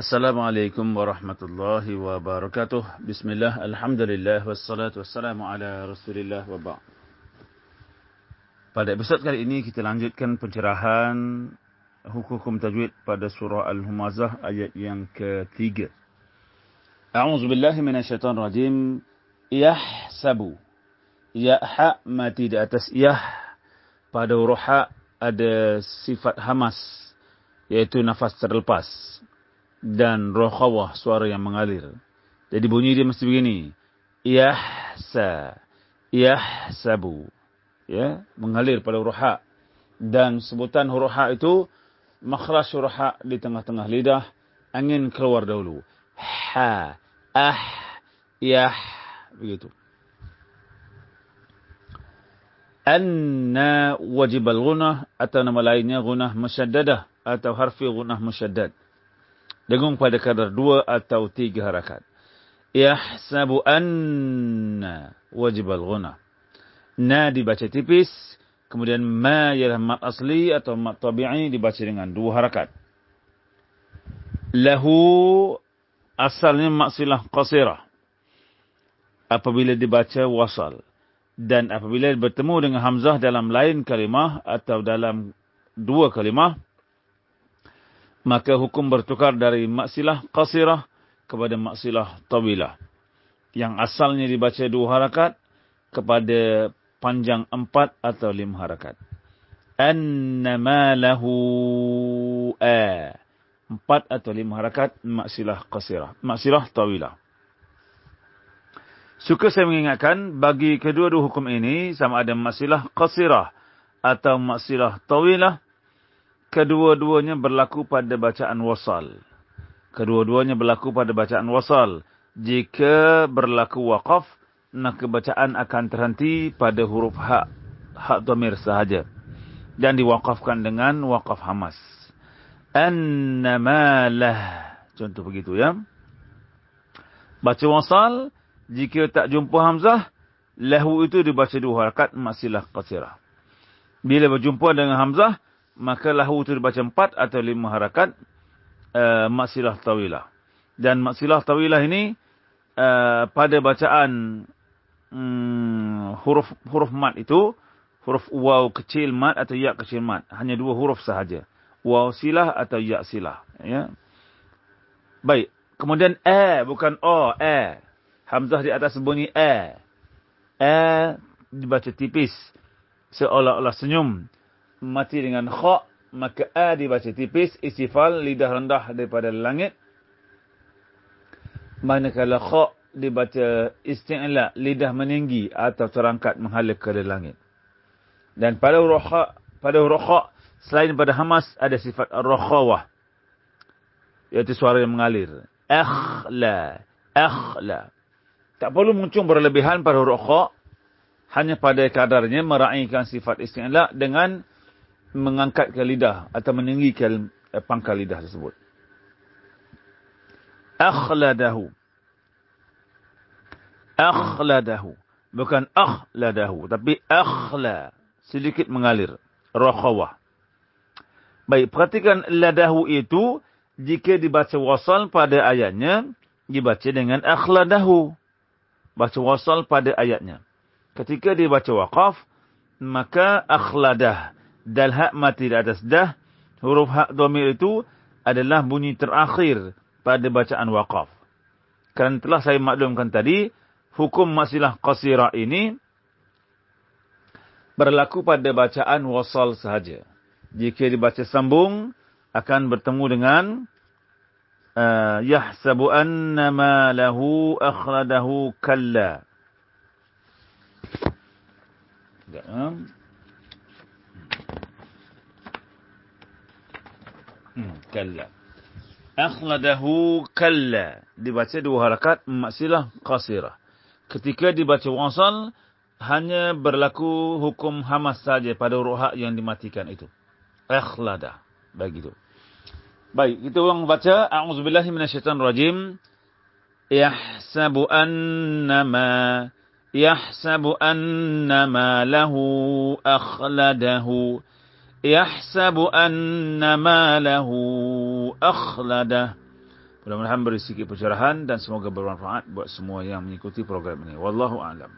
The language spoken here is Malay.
Assalamualaikum warahmatullahi wabarakatuh. Bismillah, alhamdulillah, wassalatu wassalamu ala rasulillah wa ba' Pada episod kali ini kita lanjutkan pencerahan hukum tajwid pada surah Al-Humazah ayat yang ketiga. A'udzu billahi minasyaitonir rajim. Yahsabu. Ya ha mati di atas yah pada huruf ada sifat hamas yaitu nafas terlepas dan rokhawah suara yang mengalir. Jadi bunyi dia mesti begini. Yahsa. Yahsabu. Ya, mengalir pada huruf ha. Dan sebutan huruf ha itu makhraj huruf ha di tengah-tengah lidah angin keluar dahulu. Ha, ah, yah, begitu. Anna wajib al-gunah atau nama lainnya gunah musyaddadah atau harfi gunah musyaddad dengung pada kadar dua atau tiga harakat. Yahsabu anna wajib al-ghuna. Na dibaca tipis, kemudian ma ialah mat asli atau mat tabi'i dibaca dengan dua harakat. Lahu asalnya maksilah qasirah. Apabila dibaca wasal. Dan apabila bertemu dengan hamzah dalam lain kalimah atau dalam dua kalimah, maka hukum bertukar dari maksilah qasirah kepada maksilah tawilah. Yang asalnya dibaca dua harakat kepada panjang empat atau lima harakat. Annama lahu a. Empat atau lima harakat maksilah qasirah. Maksilah tawilah. Suka saya mengingatkan bagi kedua-dua hukum ini sama ada maksilah qasirah atau maksilah tawilah kedua-duanya berlaku pada bacaan wasal. Kedua-duanya berlaku pada bacaan wasal. Jika berlaku waqaf, maka bacaan akan terhenti pada huruf hak, hak domir sahaja. Dan diwaqafkan dengan waqaf hamas. Annamalah. Contoh begitu ya. Baca wasal, jika tak jumpa hamzah, lahu itu dibaca dua harakat, maksilah qasirah. Bila berjumpa dengan hamzah, maka lahu itu dibaca empat atau lima harakat uh, maksilah tawilah. Dan maksilah tawilah ini uh, pada bacaan um, huruf huruf mat itu, huruf waw kecil mat atau ya kecil mat. Hanya dua huruf sahaja. Waw silah atau ya silah. Ya. Baik. Kemudian a bukan o, a. Hamzah di atas bunyi a. A dibaca tipis. Seolah-olah senyum mati dengan kha maka a dibaca tipis istifal lidah rendah daripada langit. Manakala kha dibaca isti'la lidah meninggi atau terangkat menghala ke langit. Dan pada huruf kha pada huruf kha selain pada hamas ada sifat ar-rakhawah iaitu suara yang mengalir. Akhla akhla. Tak perlu muncul berlebihan pada huruf kha hanya pada kadarnya meraihkan sifat isti'la dengan mengangkat ke lidah atau meninggikan eh, pangkal lidah tersebut. Akhladahu. Akhladahu. Bukan akhladahu. Tapi akhla. Sedikit mengalir. Rakhawah. Baik, perhatikan ladahu itu. Jika dibaca wasal pada ayatnya. Dibaca dengan akhladahu. Baca wasal pada ayatnya. Ketika dibaca waqaf. Maka akhladah dal hak mati di atas dah, huruf hak domir itu adalah bunyi terakhir pada bacaan waqaf. Kerana telah saya maklumkan tadi, hukum masilah qasira ini berlaku pada bacaan wasal sahaja. Jika dibaca sambung, akan bertemu dengan uh, yahsabu annama lahu akhladahu kalla. Tidak, Hmm, kalla. Akhladahu kalla. Dibaca dua harakat maksilah qasirah. Ketika dibaca wasal, hanya berlaku hukum hamas saja pada huruf yang dimatikan itu. Akhlada. Begitu. Baik, kita ulang baca. A'udzubillahi minasyaitanirrajim. Yahsabu annama yahsabu annama lahu akhladahu يحسب أن ما له أخلده Mudah-mudahan beri sedikit pencerahan dan semoga bermanfaat buat semua yang mengikuti program ini. Wallahu a'lam.